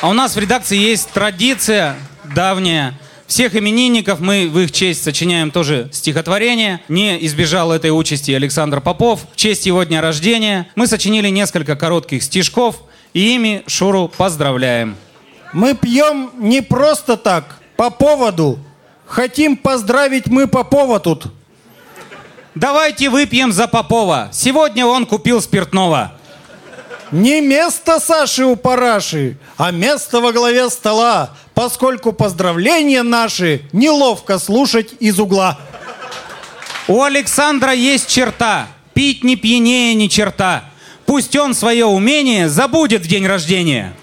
А у нас в редакции есть традиция давняя. Всех именинников мы в их честь сочиняем тоже стихотворение. Не избежал этой участи Александр Попов. В честь его дня рождения мы сочинили несколько коротких стишков и ими Шуру поздравляем. Мы пьем не просто так, по поводу. Хотим поздравить мы Попова тут. Давайте выпьем за Попова. Сегодня он купил спиртного. Не место Саши у параши, а место во главе стола, поскольку поздравления наши неловко слушать из угла. У Александра есть черта. Пить не пьянее ни черта. Пусть он свое умение забудет в день рождения.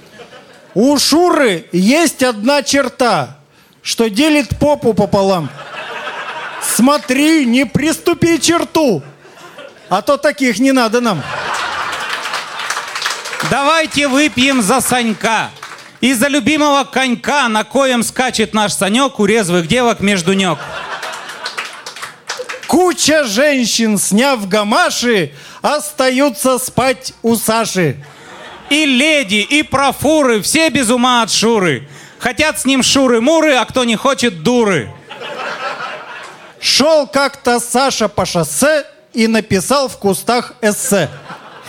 У Шуры есть одна черта, что делит попу пополам. Смотри, не приступи черту, а то таких не надо нам. Давайте выпьем за Санька. И за любимого конька, на коем скачет наш Санек у резвых девок между ног. Куча женщин, сняв гамаши, остаются спать у Саши. И леди, и профуры, все без ума от Шуры. Хотят с ним шуры-муры, а кто не хочет дуры. Шел как-то Саша по шоссе и написал в кустах эссе.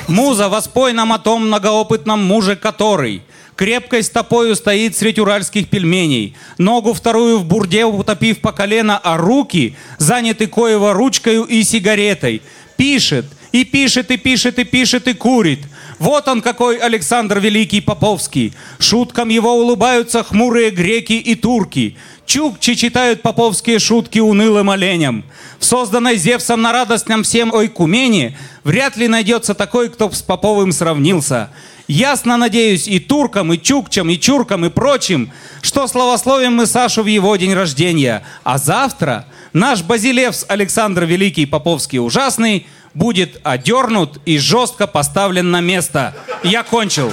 Муза, воспой нам о том многоопытном муже, который крепкой стопою стоит средь уральских пельменей, ногу вторую в бурде утопив по колено, а руки заняты коево ручкою и сигаретой. Пишет, и пишет, и пишет, и пишет, и курит. Вот он какой Александр Великий Поповский. Шуткам его улыбаются хмурые греки и турки. Чукчи читают поповские шутки унылым оленям. В созданной Зевсом на радостном всем ойкумене вряд ли найдется такой, кто с Поповым сравнился. Ясно надеюсь и туркам, и чукчам, и чуркам, и прочим, что славословим мы Сашу в его день рождения. А завтра наш Базилевс Александр Великий Поповский Ужасный будет одернут и жестко поставлен на место. Я кончил.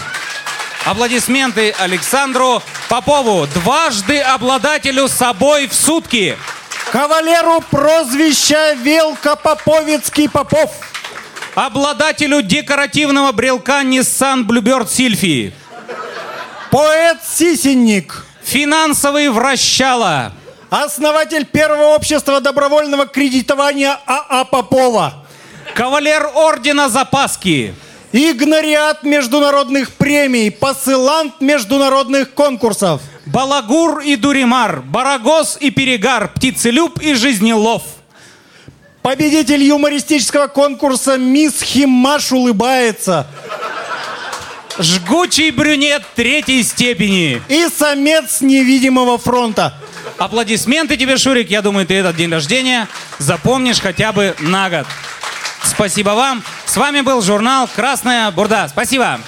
Аплодисменты Александру Попову, дважды обладателю собой в сутки. Кавалеру прозвища Велка Поповицкий Попов. Обладателю декоративного брелка Nissan Bluebird Сильфи. Поэт Сисенник. Финансовый вращала. Основатель первого общества добровольного кредитования АА Попова. Кавалер ордена Запаски. Игнориат международных премий, посылант международных конкурсов. Балагур и Дуримар, Барагос и Перегар, Птицелюб и Жизнелов. Победитель юмористического конкурса «Мисс Химаш улыбается». Жгучий брюнет третьей степени. И самец невидимого фронта. Аплодисменты тебе, Шурик. Я думаю, ты этот день рождения запомнишь хотя бы на год. Спасибо вам. С вами был журнал «Красная бурда». Спасибо.